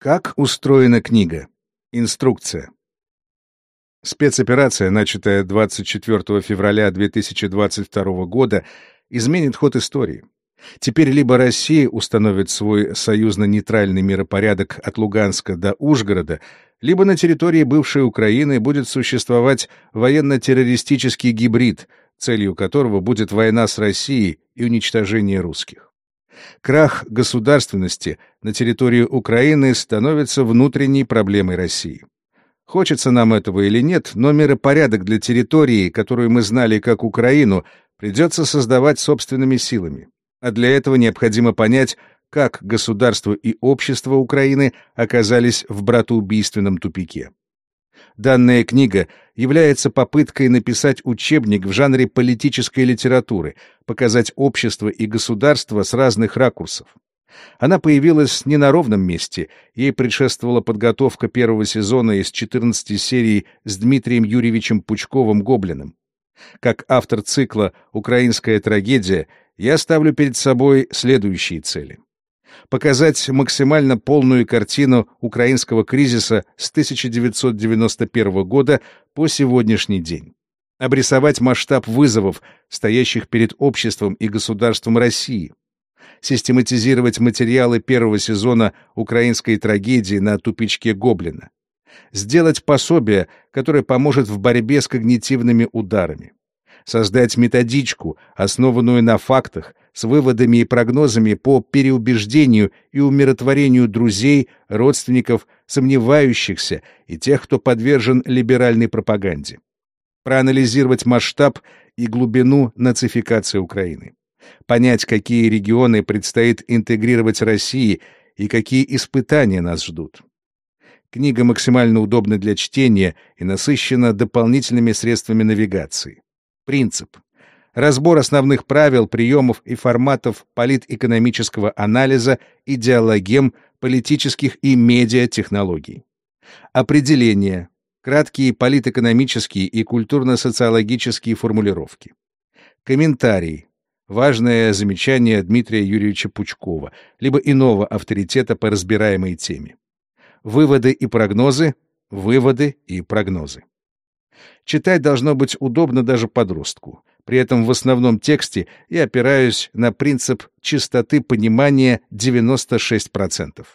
Как устроена книга? Инструкция. Спецоперация, начатая 24 февраля 2022 года, изменит ход истории. Теперь либо Россия установит свой союзно-нейтральный миропорядок от Луганска до Ужгорода, либо на территории бывшей Украины будет существовать военно-террористический гибрид, целью которого будет война с Россией и уничтожение русских. Крах государственности на территории Украины становится внутренней проблемой России. Хочется нам этого или нет, но миропорядок для территории, которую мы знали как Украину, придется создавать собственными силами. А для этого необходимо понять, как государство и общество Украины оказались в братоубийственном тупике. Данная книга является попыткой написать учебник в жанре политической литературы, показать общество и государство с разных ракурсов. Она появилась не на ровном месте, ей предшествовала подготовка первого сезона из 14 серий с Дмитрием Юрьевичем Пучковым Гоблиным. Как автор цикла «Украинская трагедия» я ставлю перед собой следующие цели показать максимально полную картину украинского кризиса с 1991 года по сегодняшний день. Обрисовать масштаб вызовов, стоящих перед обществом и государством России. Систематизировать материалы первого сезона украинской трагедии на тупичке Гоблина. Сделать пособие, которое поможет в борьбе с когнитивными ударами создать методичку, основанную на фактах, с выводами и прогнозами по переубеждению и умиротворению друзей, родственников, сомневающихся и тех, кто подвержен либеральной пропаганде. Проанализировать масштаб и глубину нацификации Украины. Понять, какие регионы предстоит интегрировать России и какие испытания нас ждут. Книга максимально удобна для чтения и насыщена дополнительными средствами навигации. Принцип. Разбор основных правил, приемов и форматов политэкономического анализа и диалогем политических и медиатехнологий. Определение. Краткие политэкономические и культурно-социологические формулировки. Комментарий. Важное замечание Дмитрия Юрьевича Пучкова, либо иного авторитета по разбираемой теме. Выводы и прогнозы. Выводы и прогнозы. Читать должно быть удобно даже подростку. При этом в основном тексте я опираюсь на принцип чистоты понимания 96%.